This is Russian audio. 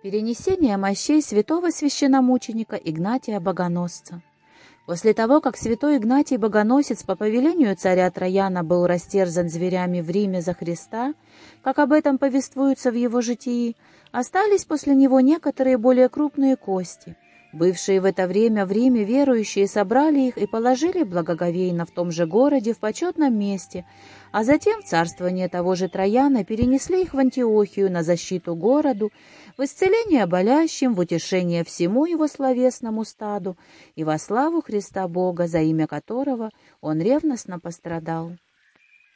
Перенесение мощей святого священномученика Игнатия Богоносца. После того, как святой Игнатий Богоносец по повелению царя Трояна был растерзан зверями в Риме за Христа, как об этом повествуется в его житии, остались после него некоторые более крупные кости. Бывшие в это время в Риме верующие собрали их и положили благоговейно в том же городе в почетном месте, а затем в царствование того же Трояна перенесли их в Антиохию на защиту городу, в исцеление болящим, в утешение всему его словесному стаду и во славу Христа Бога, за имя которого он ревностно пострадал.